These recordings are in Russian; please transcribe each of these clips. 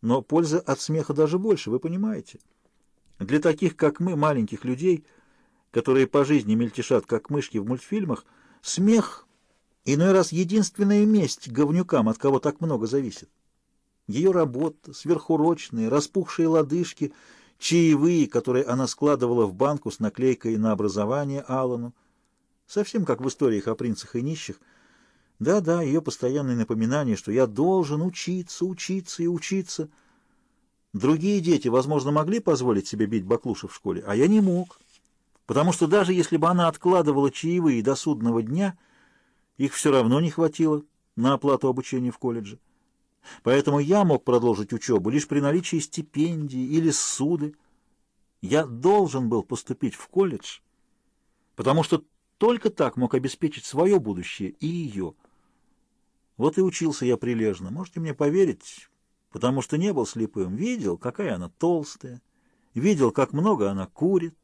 Но польза от смеха даже больше, вы понимаете. Для таких, как мы, маленьких людей, которые по жизни мельтешат, как мышки в мультфильмах, смех иной раз единственная месть говнюкам, от кого так много зависит. Ее работа, сверхурочные, распухшие лодыжки, чаевые, которые она складывала в банку с наклейкой на образование Аллану, совсем как в историях о принцах и нищих. Да-да, ее постоянное напоминание, что я должен учиться, учиться и учиться. Другие дети, возможно, могли позволить себе бить баклуши в школе, а я не мог, потому что даже если бы она откладывала чаевые до судного дня, их все равно не хватило на оплату обучения в колледже. Поэтому я мог продолжить учебу лишь при наличии стипендии или суды. Я должен был поступить в колледж, потому что только так мог обеспечить свое будущее и ее. Вот и учился я прилежно. Можете мне поверить, потому что не был слепым. Видел, какая она толстая, видел, как много она курит.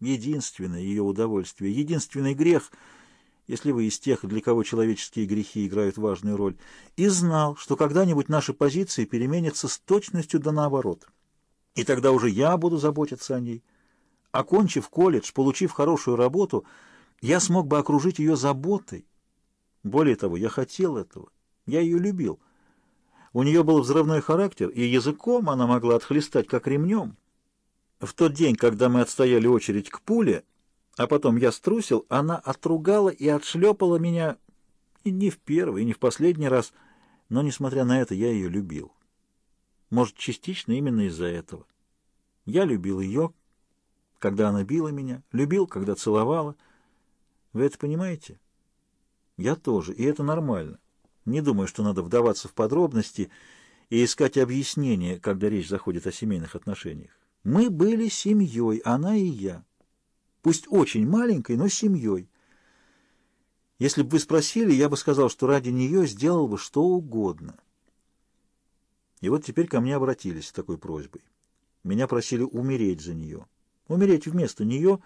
Единственное ее удовольствие, единственный грех — если вы из тех, для кого человеческие грехи играют важную роль, и знал, что когда-нибудь наши позиции переменятся с точностью да наоборот. И тогда уже я буду заботиться о ней. Окончив колледж, получив хорошую работу, я смог бы окружить ее заботой. Более того, я хотел этого. Я ее любил. У нее был взрывной характер, и языком она могла отхлестать, как ремнем. В тот день, когда мы отстояли очередь к пуле, а потом я струсил, она отругала и отшлепала меня и не в первый, и не в последний раз, но, несмотря на это, я ее любил. Может, частично именно из-за этого. Я любил ее, когда она била меня, любил, когда целовала. Вы это понимаете? Я тоже, и это нормально. Не думаю, что надо вдаваться в подробности и искать объяснения, когда речь заходит о семейных отношениях. Мы были семьей, она и я пусть очень маленькой, но семьей. Если бы вы спросили, я бы сказал, что ради нее сделал бы что угодно. И вот теперь ко мне обратились с такой просьбой. Меня просили умереть за нее. Умереть вместо нее,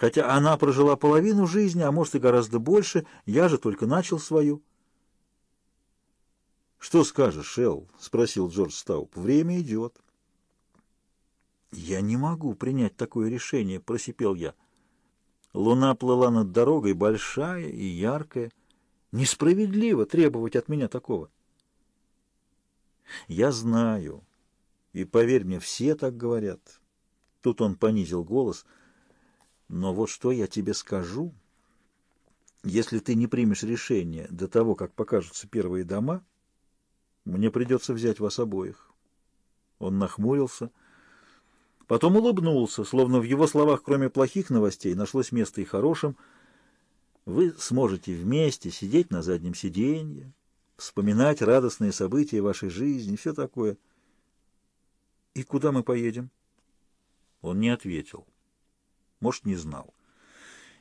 хотя она прожила половину жизни, а может и гораздо больше, я же только начал свою. «Что скажешь, Эл?» — спросил Джордж Стауп. «Время идет». «Я не могу принять такое решение», — просипел я. Луна плыла над дорогой, большая и яркая. Несправедливо требовать от меня такого. «Я знаю, и, поверь мне, все так говорят». Тут он понизил голос. «Но вот что я тебе скажу. Если ты не примешь решение до того, как покажутся первые дома, мне придется взять вас обоих». Он нахмурился — Потом улыбнулся, словно в его словах, кроме плохих новостей, нашлось место и хорошим. Вы сможете вместе сидеть на заднем сиденье, вспоминать радостные события вашей жизни, все такое. И куда мы поедем? Он не ответил. Может, не знал.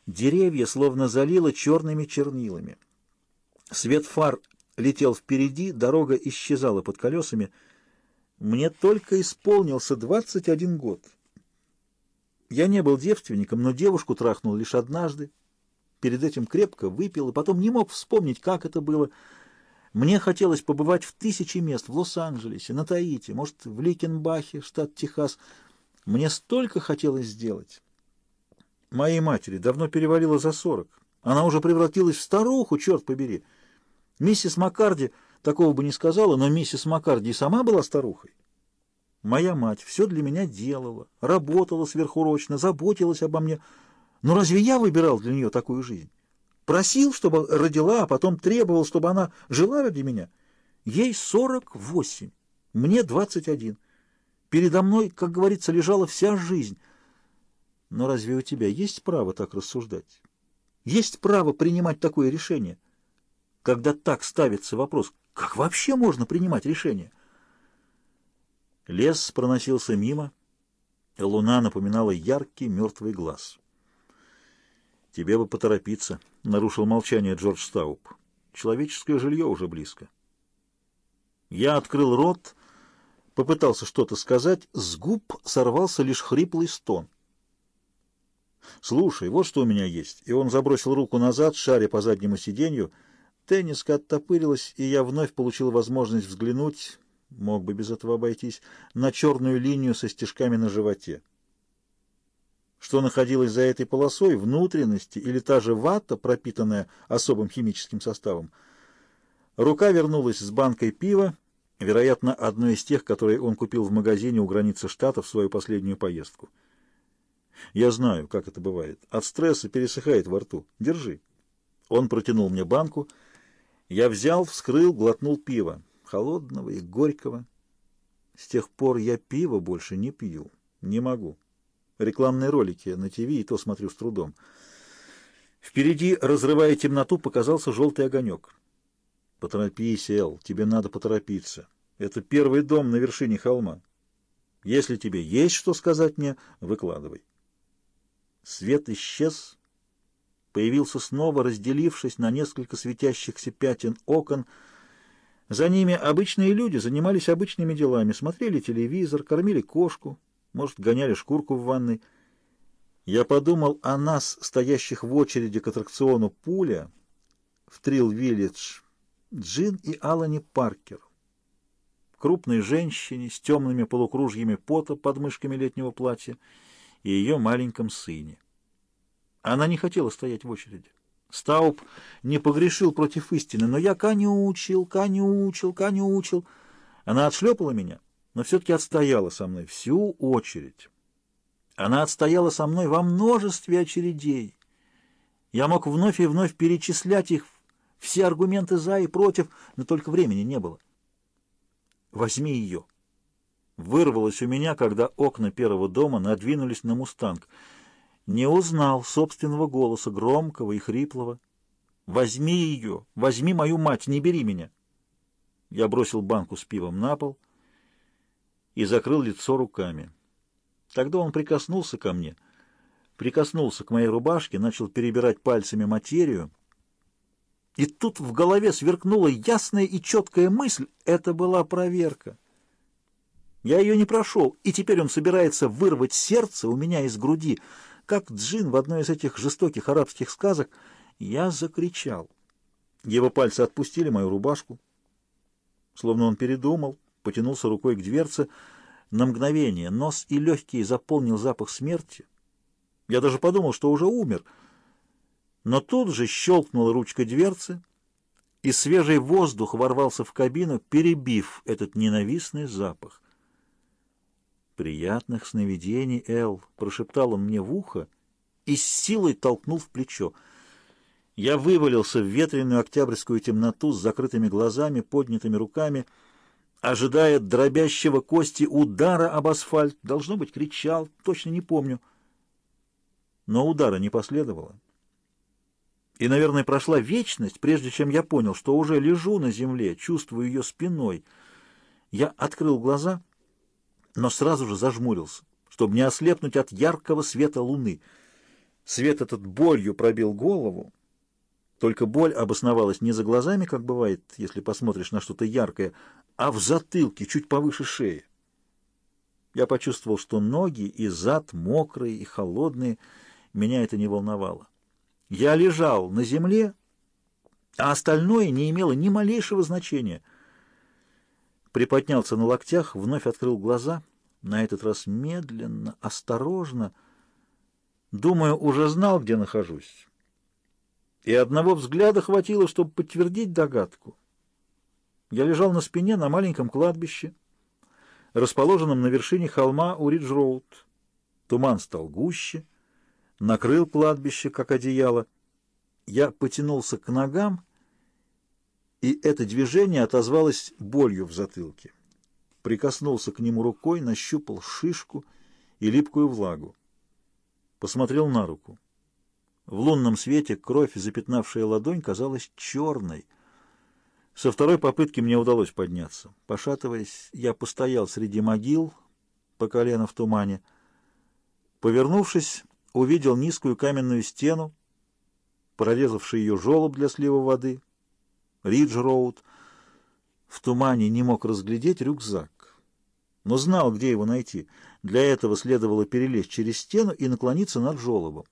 Деревья словно залило черными чернилами. Свет фар летел впереди, дорога исчезала под колесами — мне только исполнился 21 год. Я не был девственником, но девушку трахнул лишь однажды. Перед этим крепко выпил, и потом не мог вспомнить, как это было. Мне хотелось побывать в тысячи мест, в Лос-Анджелесе, на Таити, может, в Ликенбахе, штат Техас. Мне столько хотелось сделать. Моей матери давно перевалило за сорок. Она уже превратилась в старуху, черт побери. Миссис Маккарди такого бы не сказала, но миссис Маккарди сама была старухой. Моя мать все для меня делала, работала сверхурочно, заботилась обо мне. Но разве я выбирал для нее такую жизнь? Просил, чтобы родила, а потом требовал, чтобы она жила ради меня. Ей сорок восемь, мне двадцать один. Передо мной, как говорится, лежала вся жизнь. Но разве у тебя есть право так рассуждать? Есть право принимать такое решение? Когда так ставится вопрос, как вообще можно принимать решение? Лес проносился мимо, луна напоминала яркий мертвый глаз. «Тебе бы поторопиться», — нарушил молчание Джордж Стауп. «Человеческое жилье уже близко». Я открыл рот, попытался что-то сказать, с губ сорвался лишь хриплый стон. «Слушай, вот что у меня есть». И он забросил руку назад, шаря по заднему сиденью — Тенниска оттопырилась, и я вновь получил возможность взглянуть мог бы без этого обойтись, на черную линию со стежками на животе. Что находилось за этой полосой, внутренности или та же вата, пропитанная особым химическим составом. Рука вернулась с банкой пива, вероятно, одной из тех, которые он купил в магазине у границы штата в свою последнюю поездку. Я знаю, как это бывает. От стресса пересыхает во рту. Держи. Он протянул мне банку. Я взял, вскрыл, глотнул пиво. Холодного и горького. С тех пор я пиво больше не пью. Не могу. Рекламные ролики на ТВ и то смотрю с трудом. Впереди, разрывая темноту, показался желтый огонек. Поторопись, Эл, тебе надо поторопиться. Это первый дом на вершине холма. Если тебе есть что сказать мне, выкладывай. Свет исчез, появился снова, разделившись на несколько светящихся пятен окон. За ними обычные люди занимались обычными делами, смотрели телевизор, кормили кошку, может, гоняли шкурку в ванной. Я подумал о нас, стоящих в очереди к аттракциону «Пуля» в Трилл-Виллидж, Джин и Алани Паркер. Крупной женщине с темными полукружьями пота под мышками летнего платья и ее маленьком сыне. Она не хотела стоять в очереди. Стауп не погрешил против истины, но я конючил, конючил, конючил. Она отшлепала меня, но все-таки отстояла со мной всю очередь. Она отстояла со мной во множестве очередей. Я мог вновь и вновь перечислять их, все аргументы «за» и «против», но только времени не было. «Возьми ее!» Вырвалось у меня, когда окна первого дома надвинулись на «Мустанг». Не узнал собственного голоса, громкого и хриплого. «Возьми ее! Возьми мою мать! Не бери меня!» Я бросил банку с пивом на пол и закрыл лицо руками. Тогда он прикоснулся ко мне, прикоснулся к моей рубашке, начал перебирать пальцами материю, и тут в голове сверкнула ясная и четкая мысль — это была проверка. Я ее не прошел, и теперь он собирается вырвать сердце у меня из груди. Как джин в одной из этих жестоких арабских сказок, я закричал. Его пальцы отпустили мою рубашку. Словно он передумал, потянулся рукой к дверце. На мгновение нос и легкие заполнил запах смерти. Я даже подумал, что уже умер. Но тут же щелкнула ручка дверцы, и свежий воздух ворвался в кабину, перебив этот ненавистный запах. «Приятных сновидений, Эл!» — прошептал он мне в ухо и с силой толкнул в плечо. Я вывалился в ветреную октябрьскую темноту с закрытыми глазами, поднятыми руками, ожидая дробящего кости удара об асфальт. Должно быть, кричал, точно не помню. Но удара не последовало. И, наверное, прошла вечность, прежде чем я понял, что уже лежу на земле, чувствую ее спиной. Я открыл глаза — но сразу же зажмурился, чтобы не ослепнуть от яркого света луны. Свет этот болью пробил голову, только боль обосновалась не за глазами, как бывает, если посмотришь на что-то яркое, а в затылке, чуть повыше шеи. Я почувствовал, что ноги и зад мокрые и холодные, меня это не волновало. Я лежал на земле, а остальное не имело ни малейшего значения — приподнялся на локтях, вновь открыл глаза, на этот раз медленно, осторожно. Думаю, уже знал, где нахожусь. И одного взгляда хватило, чтобы подтвердить догадку. Я лежал на спине на маленьком кладбище, расположенном на вершине холма у Ридж-Роуд. Туман стал гуще, накрыл кладбище, как одеяло. Я потянулся к ногам и это движение отозвалось болью в затылке. Прикоснулся к нему рукой, нащупал шишку и липкую влагу. Посмотрел на руку. В лунном свете кровь, запятнавшая ладонь, казалась черной. Со второй попытки мне удалось подняться. Пошатываясь, я постоял среди могил, по колено в тумане. Повернувшись, увидел низкую каменную стену, прорезавший ее желоб для слива воды — Ридж-Роуд. В тумане не мог разглядеть рюкзак, но знал, где его найти. Для этого следовало перелезть через стену и наклониться над жолобом.